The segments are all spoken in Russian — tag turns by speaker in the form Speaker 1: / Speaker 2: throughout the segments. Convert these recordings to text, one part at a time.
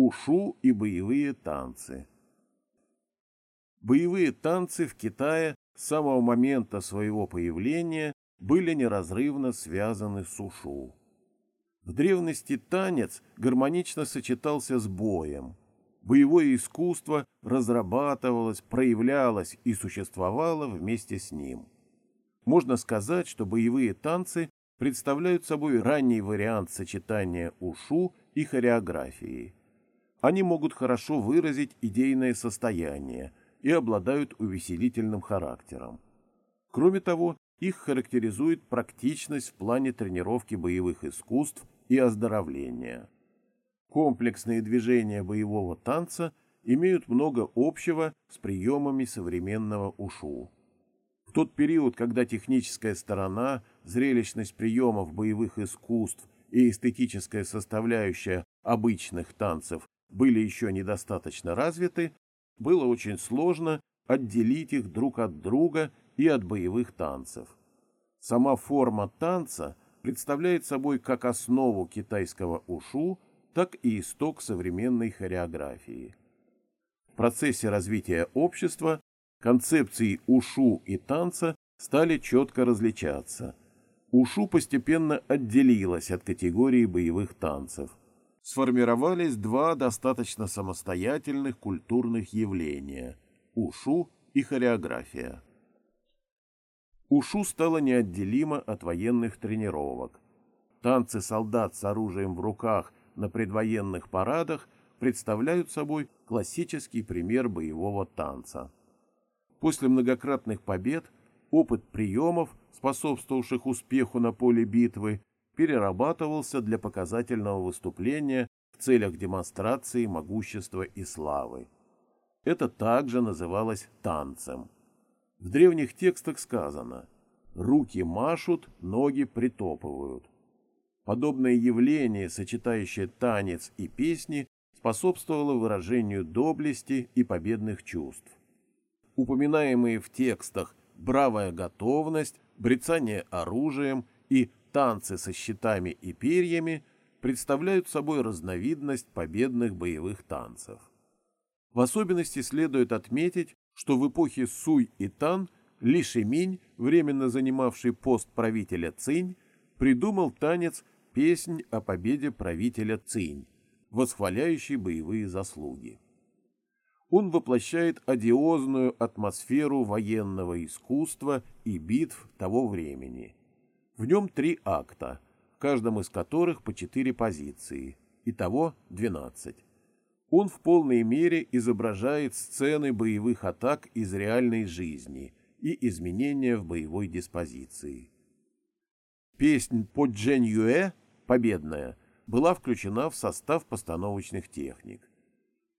Speaker 1: Ушу и боевые танцы. Боевые танцы в Китае с самого момента своего появления были неразрывно связаны с ушу. В древности танец гармонично сочетался с боем. Боевое искусство разрабатывалось, проявлялось и существовало вместе с ним. Можно сказать, что боевые танцы представляют собой ранний вариант сочетания ушу и хореографии. Они могут хорошо выразить идейное состояние и обладают увеселительным характером. Кроме того, их характеризует практичность в плане тренировки боевых искусств и оздоровления. Комплексные движения боевого танца имеют много общего с приемами современного ушу. В тот период, когда техническая сторона, зрелищность приемов боевых искусств и эстетическая составляющая обычных танцев были еще недостаточно развиты, было очень сложно отделить их друг от друга и от боевых танцев. Сама форма танца представляет собой как основу китайского ушу, так и исток современной хореографии. В процессе развития общества концепции ушу и танца стали четко различаться. Ушу постепенно отделилась от категории боевых танцев. Сформировались два достаточно самостоятельных культурных явления – ушу и хореография. Ушу стало неотделимо от военных тренировок. Танцы солдат с оружием в руках на предвоенных парадах представляют собой классический пример боевого танца. После многократных побед опыт приемов, способствовавших успеху на поле битвы, перерабатывался для показательного выступления в целях демонстрации могущества и славы. Это также называлось танцем. В древних текстах сказано «руки машут, ноги притопывают». Подобное явление, сочетающее танец и песни, способствовало выражению доблести и победных чувств. Упоминаемые в текстах бравая готовность, брецание оружием и танцы со щитами и перьями представляют собой разновидность победных боевых танцев. В особенности следует отметить, что в эпохе Суй и Тан Ли Шиминь, временно занимавший пост правителя Цинь, придумал танец «Песнь о победе правителя Цинь», восхваляющий боевые заслуги. Он воплощает одиозную атмосферу военного искусства и битв того времени. В нем три акта, в каждом из которых по четыре позиции, итого двенадцать. Он в полной мере изображает сцены боевых атак из реальной жизни и изменения в боевой диспозиции. Песнь по Джен Юэ, победная, была включена в состав постановочных техник.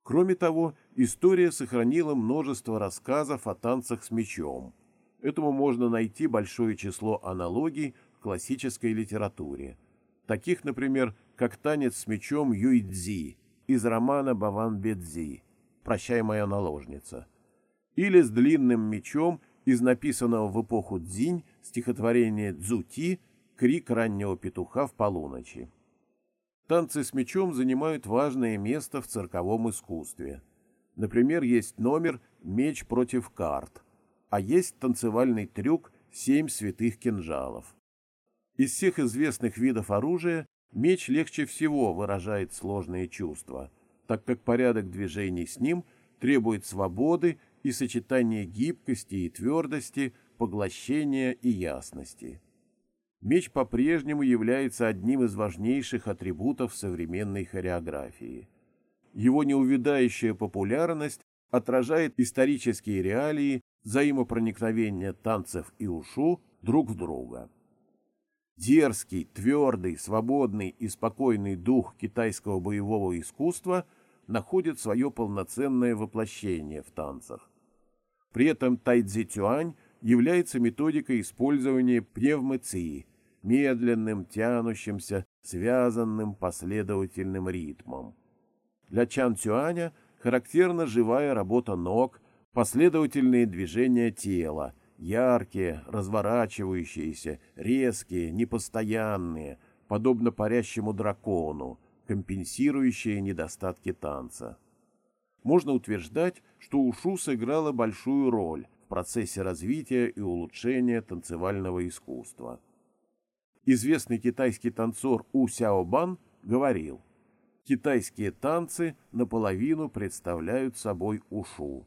Speaker 1: Кроме того, история сохранила множество рассказов о танцах с мечом. Этому можно найти большое число аналогий в классической литературе. Таких, например, как танец с мечом Юйцзи из романа Баван Бедзи «Прощай, моя наложница» или с длинным мечом из написанного в эпоху Дзинь стихотворения Цзути «Крик раннего петуха в полуночи». Танцы с мечом занимают важное место в цирковом искусстве. Например, есть номер «Меч против карт», а есть танцевальный трюк «Семь святых кинжалов». Из всех известных видов оружия Меч легче всего выражает сложные чувства, так как порядок движений с ним требует свободы и сочетания гибкости и твердости, поглощения и ясности. Меч по-прежнему является одним из важнейших атрибутов современной хореографии. Его неувядающая популярность отражает исторические реалии взаимопроникновения танцев и ушу друг в друга. Дерзкий, твердый, свободный и спокойный дух китайского боевого искусства находит свое полноценное воплощение в танцах. При этом тайцзи тюань является методикой использования пневмоции, медленным, тянущимся, связанным последовательным ритмом. Для чан тюаня характерна живая работа ног, последовательные движения тела – яркие, разворачивающиеся, резкие, непостоянные, подобно парящему дракону, компенсирующее недостатки танца. Можно утверждать, что ушу сыграла большую роль в процессе развития и улучшения танцевального искусства. Известный китайский танцор У Сяобан говорил, «Китайские танцы наполовину представляют собой ушу».